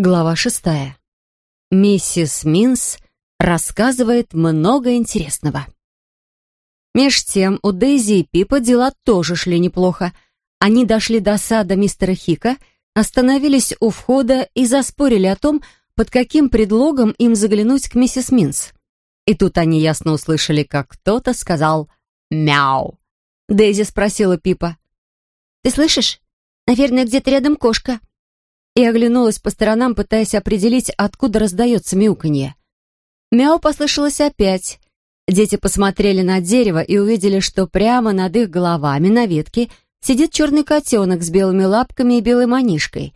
Глава шестая. Миссис Минс рассказывает много интересного. Меж тем у Дейзи и Пипа дела тоже шли неплохо. Они дошли до сада мистера Хика, остановились у входа и заспорили о том, под каким предлогом им заглянуть к миссис Минс. И тут они ясно услышали, как кто-то сказал «Мяу». Дейзи спросила Пипа. «Ты слышишь? Наверное, где-то рядом кошка» и оглянулась по сторонам, пытаясь определить, откуда раздается мяуканье. Мяу послышалось опять. Дети посмотрели на дерево и увидели, что прямо над их головами на ветке сидит черный котенок с белыми лапками и белой манишкой.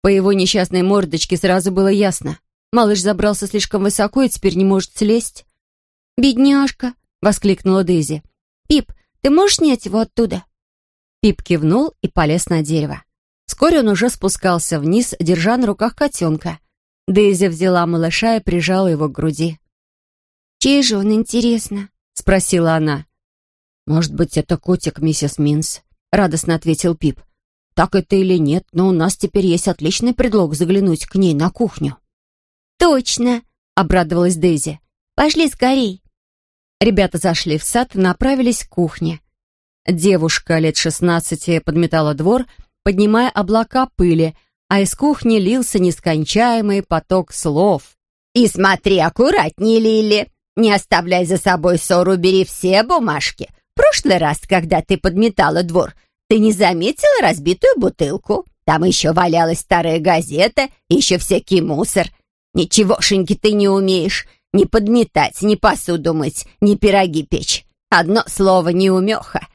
По его несчастной мордочке сразу было ясно. Малыш забрался слишком высоко и теперь не может слезть. «Бедняжка!» — воскликнула Дейзи. «Пип, ты можешь снять его оттуда?» Пип кивнул и полез на дерево. Вскоре он уже спускался вниз, держа на руках котенка. Дейзи взяла малыша и прижала его к груди. «Чей же он, интересно?» — спросила она. «Может быть, это котик миссис Минс?» — радостно ответил Пип. «Так это или нет, но у нас теперь есть отличный предлог заглянуть к ней на кухню». «Точно!» — обрадовалась Дейзи. «Пошли скорей!» Ребята зашли в сад и направились к кухне. Девушка лет шестнадцати подметала двор — поднимая облака пыли, а из кухни лился нескончаемый поток слов. «И смотри аккуратнее, Лили! Не оставляй за собой ссору, бери все бумажки. В прошлый раз, когда ты подметала двор, ты не заметила разбитую бутылку? Там еще валялась старая газета еще всякий мусор. Ничегошеньки ты не умеешь. Ни подметать, ни посуду мыть, ни пироги печь. Одно слово неумеха.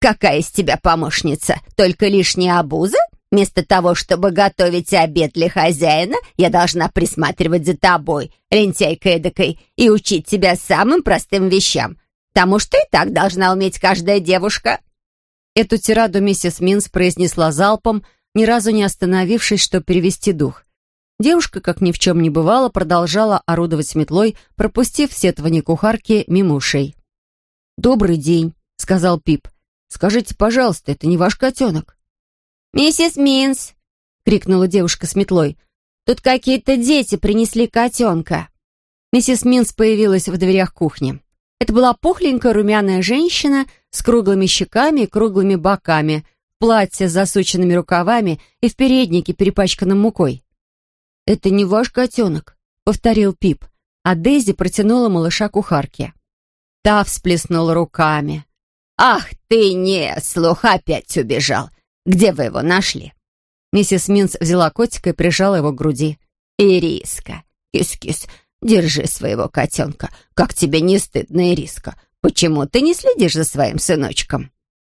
Какая из тебя помощница? Только лишняя обуза? Вместо того, чтобы готовить обед для хозяина, я должна присматривать за тобой, лентяйкой эдакой, и учить тебя самым простым вещам, тому, что и так должна уметь каждая девушка». Эту тираду миссис Минс произнесла залпом, ни разу не остановившись, чтобы перевести дух. Девушка, как ни в чем не бывало, продолжала орудовать метлой, пропустив сетование кухарки мимо ушей. «Добрый день», — сказал Пип. Скажите, пожалуйста, это не ваш котенок?» «Миссис Минс!» — крикнула девушка с метлой. «Тут какие-то дети принесли котенка». Миссис Минс появилась в дверях кухни. Это была пухленькая румяная женщина с круглыми щеками и круглыми боками, в платье с засученными рукавами и в переднике, перепачканном мукой. «Это не ваш котенок», — повторил Пип, а Дейзи протянула малыша кухарке. Та всплеснула руками. «Ах ты не, слух опять убежал. Где вы его нашли?» Миссис Минс взяла котика и прижала его к груди. «Ириска, кис-кис, держи своего котенка. Как тебе не стыдно, Ириска? Почему ты не следишь за своим сыночком?»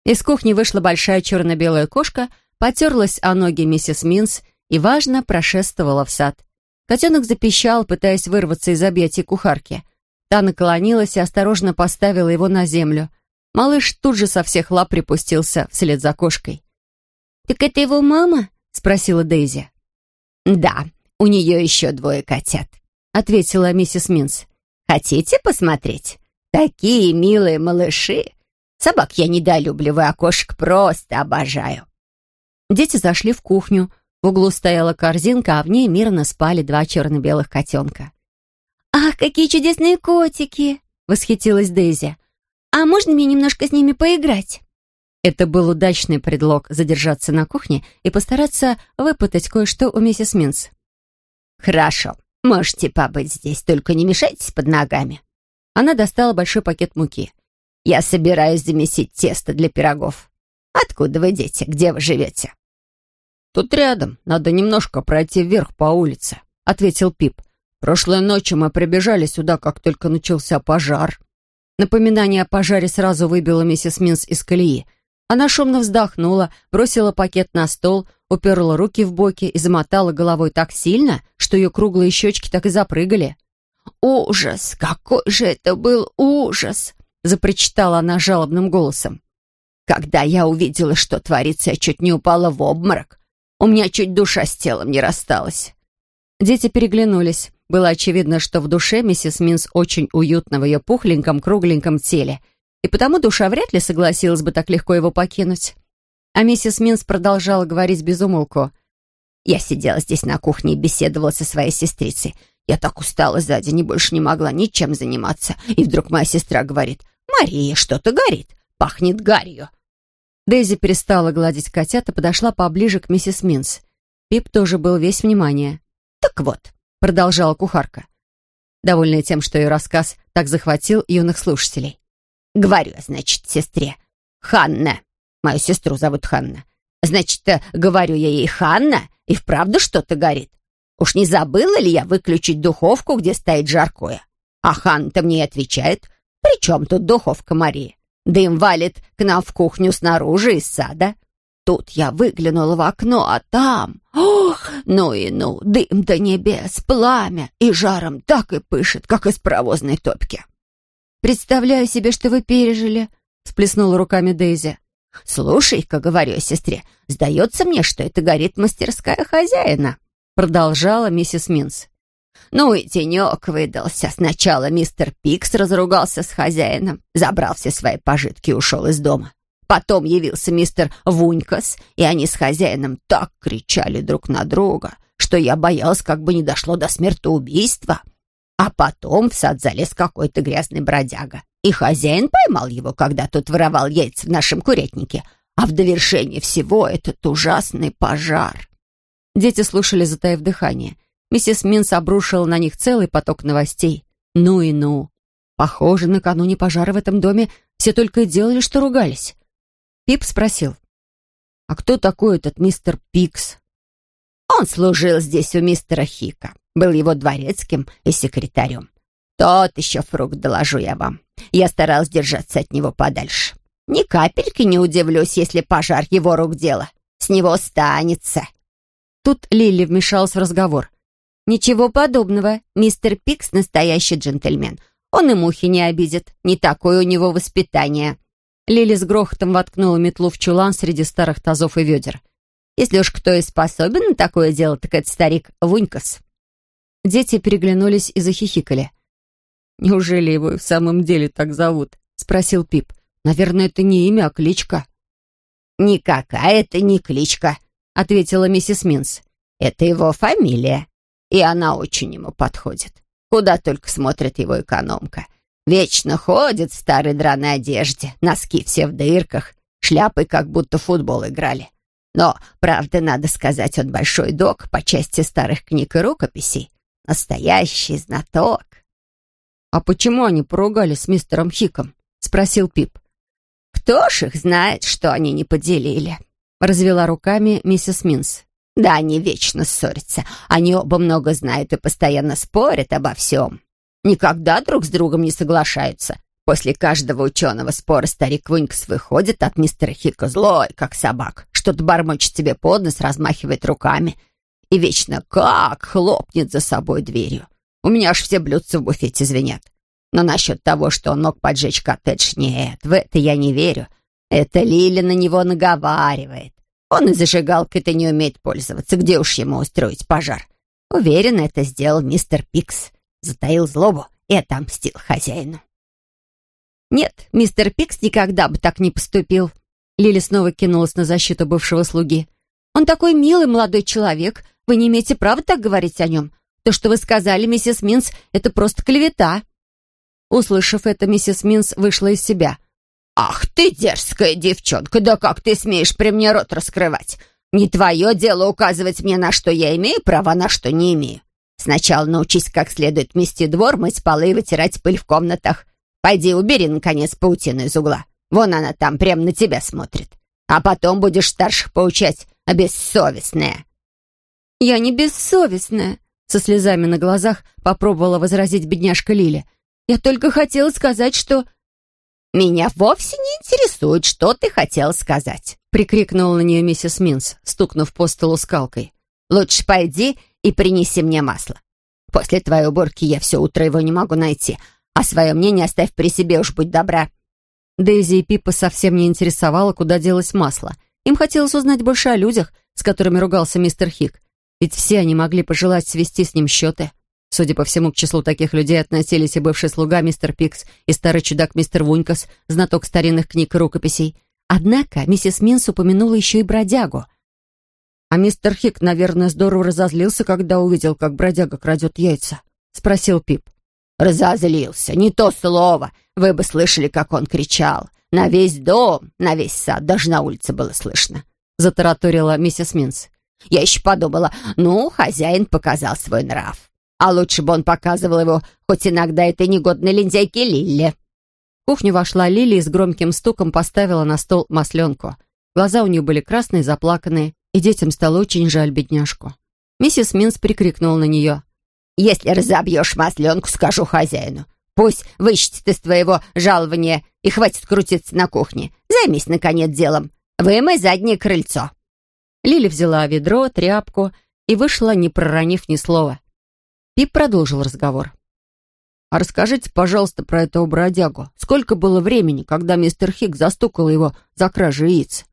Из кухни вышла большая черно-белая кошка, потерлась о ноги миссис Минс и, важно, прошествовала в сад. Котенок запищал, пытаясь вырваться из объятий кухарки. Та наклонилась и осторожно поставила его на землю — Малыш тут же со всех лап припустился вслед за кошкой. «Так это его мама?» — спросила Дейзи. «Да, у нее еще двое котят», — ответила миссис Минс. «Хотите посмотреть? Такие милые малыши! Собак я недолюбливаю, а кошек просто обожаю». Дети зашли в кухню. В углу стояла корзинка, а в ней мирно спали два черно-белых котенка. «Ах, какие чудесные котики!» — восхитилась Дейзи. «А можно мне немножко с ними поиграть?» Это был удачный предлог задержаться на кухне и постараться выпытать кое-что у миссис Минс. «Хорошо, можете побыть здесь, только не мешайтесь под ногами». Она достала большой пакет муки. «Я собираюсь замесить тесто для пирогов. Откуда вы, дети? Где вы живете?» «Тут рядом. Надо немножко пройти вверх по улице», — ответил Пип. «Прошлой ночью мы прибежали сюда, как только начался пожар». Напоминание о пожаре сразу выбило миссис Минс из колеи. Она шумно вздохнула, бросила пакет на стол, уперла руки в боки и замотала головой так сильно, что ее круглые щечки так и запрыгали. «Ужас! Какой же это был ужас!» — запричитала она жалобным голосом. «Когда я увидела, что творится, я чуть не упала в обморок. У меня чуть душа с телом не рассталась». Дети переглянулись. Было очевидно, что в душе миссис Минс очень уютно в ее пухленьком, кругленьком теле, и потому душа вряд ли согласилась бы так легко его покинуть. А миссис Минс продолжала говорить без. Я сидела здесь на кухне и беседовала со своей сестрицей. Я так устала за и больше не могла ничем заниматься. И вдруг моя сестра говорит, «Мария, что-то горит, пахнет гарью». Дейзи перестала гладить котят и подошла поближе к миссис Минс. Пип тоже был весь внимание. «Так вот», — продолжала кухарка, довольная тем, что ее рассказ так захватил юных слушателей. «Говорю, значит, сестре. Ханна. Мою сестру зовут Ханна. Значит, э, говорю я ей, Ханна, и вправду что-то горит. Уж не забыла ли я выключить духовку, где стоит жаркое? А Ханна-то мне отвечает, при чем тут духовка Марии? Дым валит к нам в кухню снаружи из сада. Тут я выглянула в окно, а там... Ох, ну и ну, дым до небес, пламя, и жаром так и пышет, как из паровозной топки. «Представляю себе, что вы пережили», — сплеснула руками Дейзи. «Слушай-ка, — говорю сестре, — сдается мне, что это горит мастерская хозяина», — продолжала миссис Минс. Ну и денек выдался. Сначала мистер Пикс разругался с хозяином, забрал все свои пожитки и ушел из дома. Потом явился мистер Вунькас, и они с хозяином так кричали друг на друга, что я боялась, как бы не дошло до смертоубийства. А потом в сад залез какой-то грязный бродяга, и хозяин поймал его, когда тот воровал яйца в нашем курятнике. А в довершение всего этот ужасный пожар. Дети слушали, затаив дыхание. Миссис Минс обрушила на них целый поток новостей. Ну и ну. Похоже, накануне пожара в этом доме все только и делали, что ругались. Пип спросил. «А кто такой этот мистер Пикс?» «Он служил здесь у мистера Хика. Был его дворецким и секретарем. Тот еще фрукт, доложу я вам. Я старалась держаться от него подальше. Ни капельки не удивлюсь, если пожар его рук дело. С него останется». Тут Лили вмешалась в разговор. «Ничего подобного. Мистер Пикс — настоящий джентльмен. Он и мухи не обидит. Не такое у него воспитание». Лили с грохотом воткнула метлу в чулан среди старых тазов и ведер. «Если уж кто и способен на такое дело, так это старик Вунькас». Дети переглянулись и захихикали. «Неужели его и в самом деле так зовут?» — спросил Пип. «Наверное, это не имя, а кличка». «Никакая это не кличка», — ответила миссис Минс. «Это его фамилия, и она очень ему подходит. Куда только смотрит его экономка. Вечно ходит в старой драной одежде, носки все в дырках, шляпы как будто футбол играли. Но, правда, надо сказать, он большой док по части старых книг и рукописей. Настоящий знаток. «А почему они поругались с мистером Хиком?» — спросил Пип. «Кто ж их знает, что они не поделили?» — развела руками миссис Минс. «Да, они вечно ссорятся. Они оба много знают и постоянно спорят обо всем никогда друг с другом не соглашаются. После каждого ученого спора старик Вунькс выходит от мистера Хика злой, как собак. Что-то бормочет себе под нос, размахивает руками. И вечно как хлопнет за собой дверью. У меня аж все блюдца в буфете звенят. Но насчет того, что он мог поджечь коттедж, нет, в это я не верю. Это Лили на него наговаривает. Он и зажигалкой-то не умеет пользоваться. Где уж ему устроить пожар? Уверен, это сделал мистер Пикс затаил злобу и отомстил хозяину. «Нет, мистер Пикс никогда бы так не поступил». Лили снова кинулась на защиту бывшего слуги. «Он такой милый молодой человек. Вы не имеете права так говорить о нем. То, что вы сказали, миссис Минс, это просто клевета». Услышав это, миссис Минс вышла из себя. «Ах ты, дерзкая девчонка, да как ты смеешь при мне рот раскрывать? Не твое дело указывать мне, на что я имею право, на что не имею. Сначала научись как следует мести двор, мыть полы и вытирать пыль в комнатах. Пойди убери, наконец, паутину из угла. Вон она там, прямо на тебя смотрит. А потом будешь старших поучать, а бессовестная». «Я не бессовестная», — со слезами на глазах попробовала возразить бедняжка Лили. «Я только хотела сказать, что...» «Меня вовсе не интересует, что ты хотела сказать», — прикрикнула на нее миссис Минс, стукнув по столу скалкой. «Лучше пойди и принеси мне масло. После твоей уборки я все утро его не могу найти, а свое мнение оставь при себе, уж будь добра». Дейзи и Пипа совсем не интересовало, куда делось масло. Им хотелось узнать больше о людях, с которыми ругался мистер Хик. Ведь все они могли пожелать свести с ним счеты. Судя по всему, к числу таких людей относились и бывший слуга мистер Пикс, и старый чудак мистер Вунькас, знаток старинных книг и рукописей. Однако миссис Минс упомянула еще и бродягу. «А мистер Хик, наверное, здорово разозлился, когда увидел, как бродяга крадет яйца», — спросил Пип. «Разозлился, не то слово. Вы бы слышали, как он кричал. На весь дом, на весь сад, даже на улице было слышно», — затараторила миссис Минс. «Я еще подумала, ну, хозяин показал свой нрав. А лучше бы он показывал его хоть иногда этой негодной лентяйке Лилле». В кухню вошла Лили и с громким стуком поставила на стол масленку. Глаза у нее были красные, заплаканные, и детям стало очень жаль бедняжку. Миссис Минс прикрикнула на нее. «Если разобьешь масленку, скажу хозяину. Пусть вычтет из твоего жалования и хватит крутиться на кухне. Займись, наконец, делом. Вымой заднее крыльцо». Лили взяла ведро, тряпку и вышла, не проронив ни слова. Пип продолжил разговор. «А расскажите, пожалуйста, про этого бродягу. Сколько было времени, когда мистер Хик застукал его за кражей яиц?»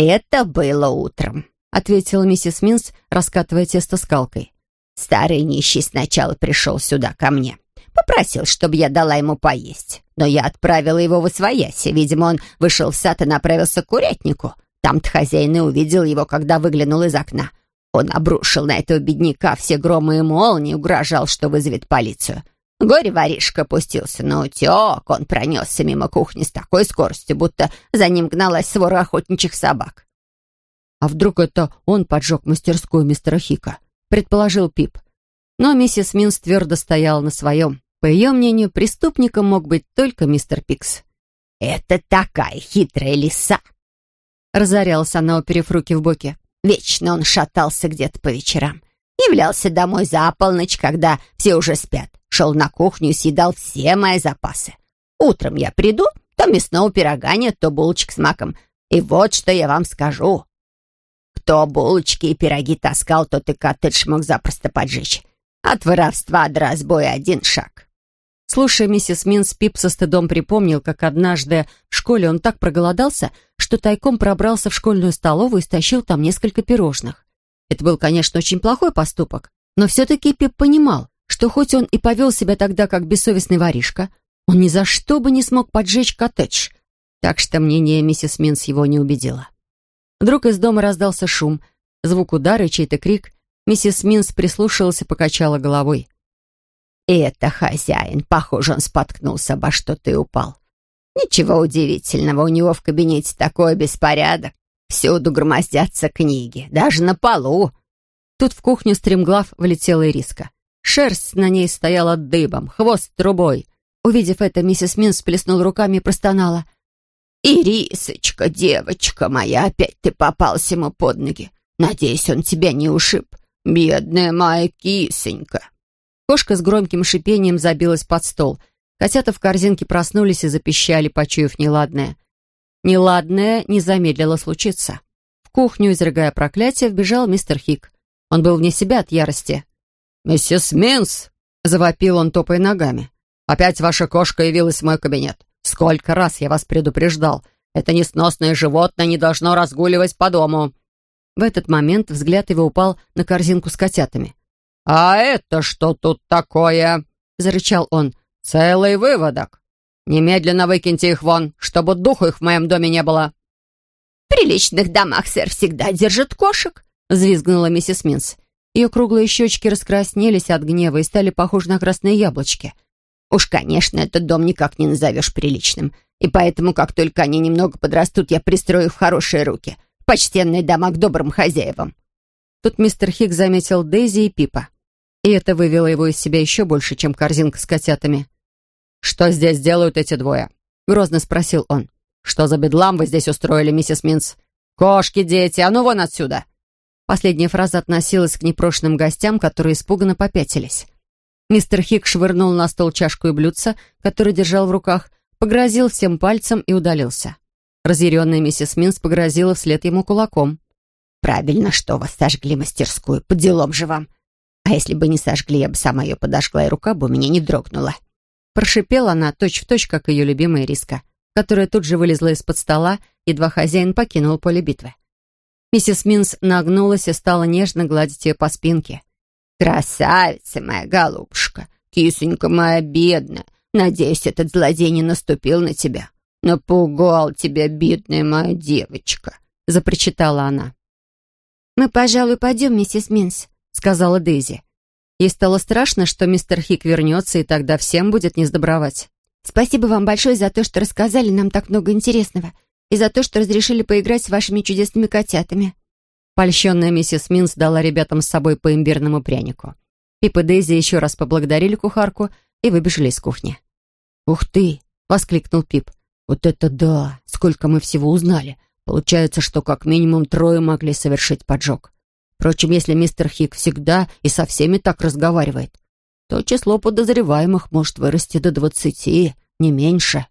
«Это было утром», — ответила миссис Минс, раскатывая тесто скалкой. «Старый нищий сначала пришел сюда ко мне. Попросил, чтобы я дала ему поесть. Но я отправила его в освояси. Видимо, он вышел в сад и направился к курятнику. Там-то хозяин и увидел его, когда выглянул из окна. Он обрушил на этого бедняка все громы и молнии, угрожал, что вызовет полицию. Горе-воришка пустился на утек, он пронесся мимо кухни с такой скоростью, будто за ним гналась свора охотничьих собак. «А вдруг это он поджег мастерскую мистера Хика?» — предположил Пип. Но миссис Минс твердо стояла на своем. По ее мнению, преступником мог быть только мистер Пикс. «Это такая хитрая лиса!» Разорялась она, уперев руки в боки. Вечно он шатался где-то по вечерам. Являлся домой за полночь, когда все уже спят. Шел на кухню и съедал все мои запасы. Утром я приду, то мясного пирога нет, то булочек с маком. И вот что я вам скажу. Кто булочки и пироги таскал, тот и коттедж мог запросто поджечь. От воровства до разбоя один шаг. Слушая миссис Минс, Пип со стыдом припомнил, как однажды в школе он так проголодался, что тайком пробрался в школьную столовую и стащил там несколько пирожных. Это был, конечно, очень плохой поступок, но все-таки Пип понимал, что хоть он и повел себя тогда как бессовестный воришка, он ни за что бы не смог поджечь коттедж. Так что мнение миссис Минс его не убедило. Вдруг из дома раздался шум, звук удара и чей-то крик. Миссис Минс прислушалась и покачала головой. «Это хозяин. Похоже, он споткнулся обо что-то и упал. Ничего удивительного, у него в кабинете такой беспорядок. Всюду громоздятся книги, даже на полу». Тут в кухню стремглав влетела Ириска. Шерсть на ней стояла дыбом, хвост трубой. Увидев это, миссис Минс плеснула руками и простонала. «Ирисочка, девочка моя, опять ты попался ему под ноги. Надеюсь, он тебя не ушиб. Бедная моя кисонька». Кошка с громким шипением забилась под стол. Котята в корзинке проснулись и запищали, почуяв неладное. Неладное не замедлило случиться. В кухню, изрыгая проклятие, вбежал мистер Хик. Он был вне себя от ярости. «Миссис Минс!» — завопил он, топая ногами. «Опять ваша кошка явилась в мой кабинет. Сколько раз я вас предупреждал. Это несносное животное не должно разгуливать по дому». В этот момент взгляд его упал на корзинку с котятами. «А это что тут такое?» — зарычал он. «Целый выводок. Немедленно выкиньте их вон, чтобы духу их в моем доме не было». «В приличных домах, сэр, всегда держат кошек», — взвизгнула миссис Минс. Ее круглые щечки раскраснелись от гнева и стали похожи на красные яблочки. «Уж, конечно, этот дом никак не назовешь приличным, и поэтому, как только они немного подрастут, я пристрою в хорошие руки, почтенные дома к добрым хозяевам». Тут мистер Хик заметил Дейзи и Пипа. И это вывело его из себя еще больше, чем корзинка с котятами. «Что здесь делают эти двое?» — грозно спросил он. «Что за бедлам вы здесь устроили, миссис Минц? Кошки, дети, а ну вон отсюда!» Последняя фраза относилась к непрошенным гостям, которые испуганно попятились. Мистер Хик швырнул на стол чашку и блюдце, который держал в руках, погрозил всем пальцем и удалился. Разъяренная миссис Минц погрозила вслед ему кулаком. «Правильно, что вас сожгли мастерскую, по делам же вам. А если бы не сожгли, я бы сама ее подожгла, и рука бы у меня не дрогнула». Прошипела она точь-в-точь, точь, как ее любимая риска, которая тут же вылезла из-под стола, едва хозяин покинул поле битвы. Миссис Минс нагнулась и стала нежно гладить ее по спинке. «Красавица моя голубушка, кисонька моя бедная, надеюсь, этот злодей не наступил на тебя. Напугал тебя, бедная моя девочка», — запричитала она. «Мы, пожалуй, пойдем, миссис Минс», — сказала Дейзи. Ей стало страшно, что мистер Хик вернется, и тогда всем будет не сдобровать. «Спасибо вам большое за то, что рассказали нам так много интересного, и за то, что разрешили поиграть с вашими чудесными котятами». Польщенная миссис Минс дала ребятам с собой по имбирному прянику. Пип и Дейзи еще раз поблагодарили кухарку и выбежали из кухни. «Ух ты!» — воскликнул Пип. «Вот это да! Сколько мы всего узнали! Получается, что как минимум трое могли совершить поджог. Впрочем, если мистер Хик всегда и со всеми так разговаривает, то число подозреваемых может вырасти до двадцати, не меньше».